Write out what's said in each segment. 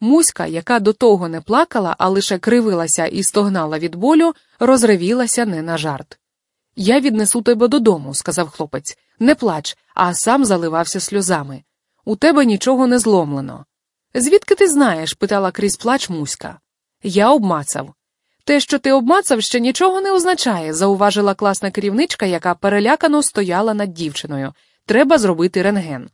Муська, яка до того не плакала, а лише кривилася і стогнала від болю, розревілася не на жарт. Я віднесу тебе додому, сказав хлопець. Не плач, а сам заливався сльозами. У тебе нічого не зломлено. Звідки ти знаєш? питала крізь плач Муська. Я обмацав. Те, що ти обмацав, ще нічого не означає, зауважила класна керівничка, яка перелякано стояла над дівчиною. Треба зробити рентген.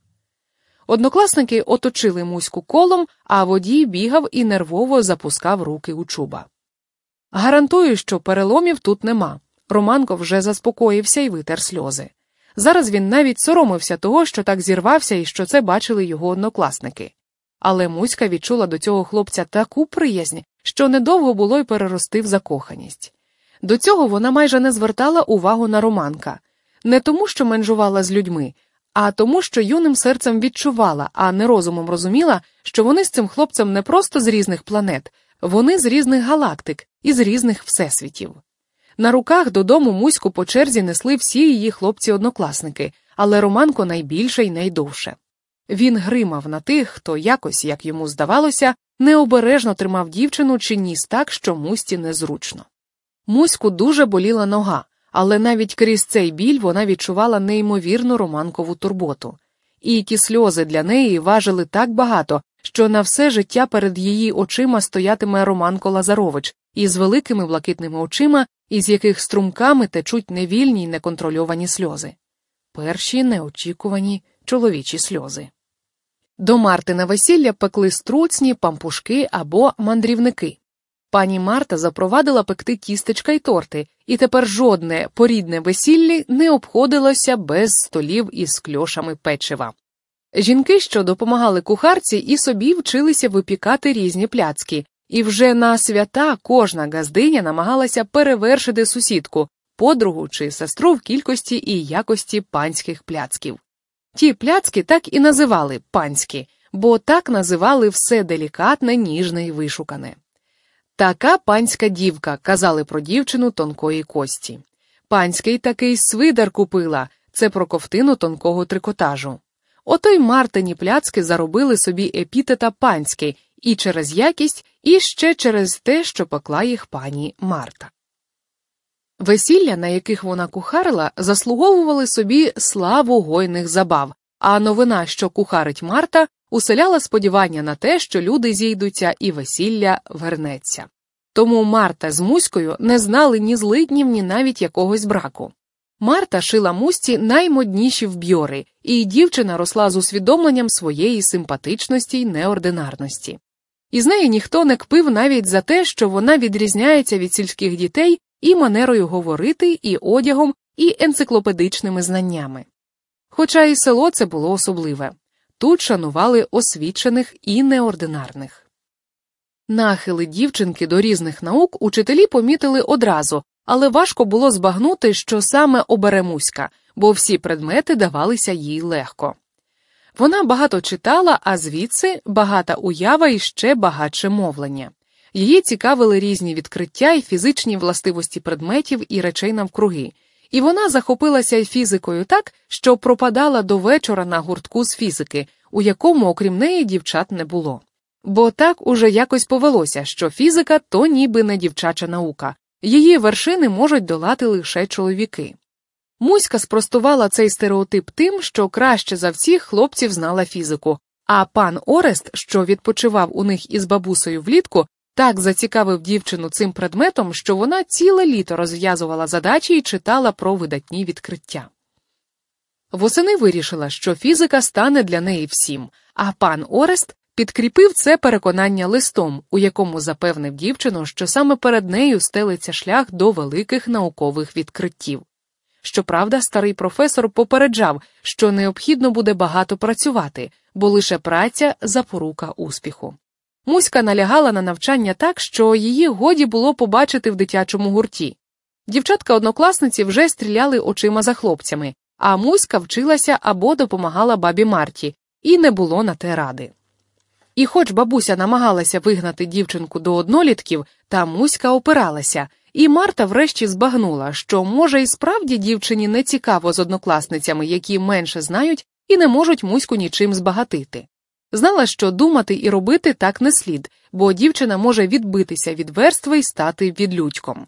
Однокласники оточили Муську колом, а водій бігав і нервово запускав руки у чуба. Гарантую, що переломів тут нема. Романко вже заспокоївся і витер сльози. Зараз він навіть соромився того, що так зірвався і що це бачили його однокласники. Але Муська відчула до цього хлопця таку приязнь, що недовго було й перерости в закоханість. До цього вона майже не звертала увагу на Романка, не тому, що менжувала з людьми, а тому, що юним серцем відчувала, а не розумом розуміла, що вони з цим хлопцем не просто з різних планет, вони з різних галактик і з різних всесвітів. На руках додому Муську по черзі несли всі її хлопці-однокласники, але Романко найбільше і найдовше. Він гримав на тих, хто якось, як йому здавалося, необережно тримав дівчину чи ніс так, що мусті незручно. Муську дуже боліла нога, але навіть крізь цей біль вона відчувала неймовірну романкову турботу. І ті сльози для неї важили так багато, що на все життя перед її очима стоятиме Романко Лазарович із великими блакитними очима, із яких струмками течуть невільні й неконтрольовані сльози. Перші неочікувані чоловічі сльози. До Марти на весілля пекли струцні, пампушки або мандрівники. Пані Марта запровадила пекти тістечка й торти, і тепер жодне порідне весілля не обходилося без столів із кльошами печива. Жінки, що допомагали кухарці, і собі вчилися випікати різні пляцки, і вже на свята кожна газдиня намагалася перевершити сусідку, подругу чи сестру в кількості і якості панських пляцків. Ті пляцки так і називали панські, бо так називали все делікатне, ніжне і вишукане. Така панська дівка, казали про дівчину тонкої кості. Панський такий свидар купила це про ковтину тонкого трикотажу. Ото й Мартині пляцки заробили собі епітета панський і через якість, і ще через те, що пекла їх пані Марта. Весілля, на яких вона кухарила, заслуговували собі славу гойних забав, а новина, що кухарить Марта, уселяла сподівання на те, що люди зійдуться і весілля вернеться. Тому Марта з Муською не знали ні злиднів, ні навіть якогось браку. Марта шила мусті наймодніші вб'йори, і дівчина росла з усвідомленням своєї симпатичності й неординарності. Із неї ніхто не кпив навіть за те, що вона відрізняється від сільських дітей і манерою говорити, і одягом, і енциклопедичними знаннями. Хоча і село це було особливе тут шанували освічених і неординарних. Нахили дівчинки до різних наук учителі помітили одразу, але важко було збагнути, що саме обере Муська, бо всі предмети давалися їй легко. Вона багато читала, а звідси багата уява і ще багатше мовлення. Її цікавили різні відкриття і фізичні властивості предметів і речей навкруги, і вона захопилася фізикою так, що пропадала до вечора на гуртку з фізики, у якому, окрім неї, дівчат не було. Бо так уже якось повелося, що фізика то ніби не дівчача наука, її вершини можуть долати лише чоловіки. Муська спростувала цей стереотип тим, що краще за всіх хлопців знала фізику, а пан Орест, що відпочивав у них із бабусею влітку, так зацікавив дівчину цим предметом, що вона ціле літо розв'язувала задачі і читала про видатні відкриття. Восени вирішила, що фізика стане для неї всім, а пан Орест підкріпив це переконання листом, у якому запевнив дівчину, що саме перед нею стелиться шлях до великих наукових відкриттів. Щоправда, старий професор попереджав, що необхідно буде багато працювати, бо лише праця запорука успіху. Муська налягала на навчання так, що її годі було побачити в дитячому гурті. Дівчатка однокласниці вже стріляли очима за хлопцями, а Муська вчилася або допомагала бабі Марті, і не було на те ради. І хоч бабуся намагалася вигнати дівчинку до однолітків, та Муська опиралася, і Марта врешті збагнула, що, може, і справді дівчині не цікаво з однокласницями, які менше знають і не можуть Муську нічим збагатити. Знала, що думати і робити так не слід, бо дівчина може відбитися від верстви і стати відлюдьком.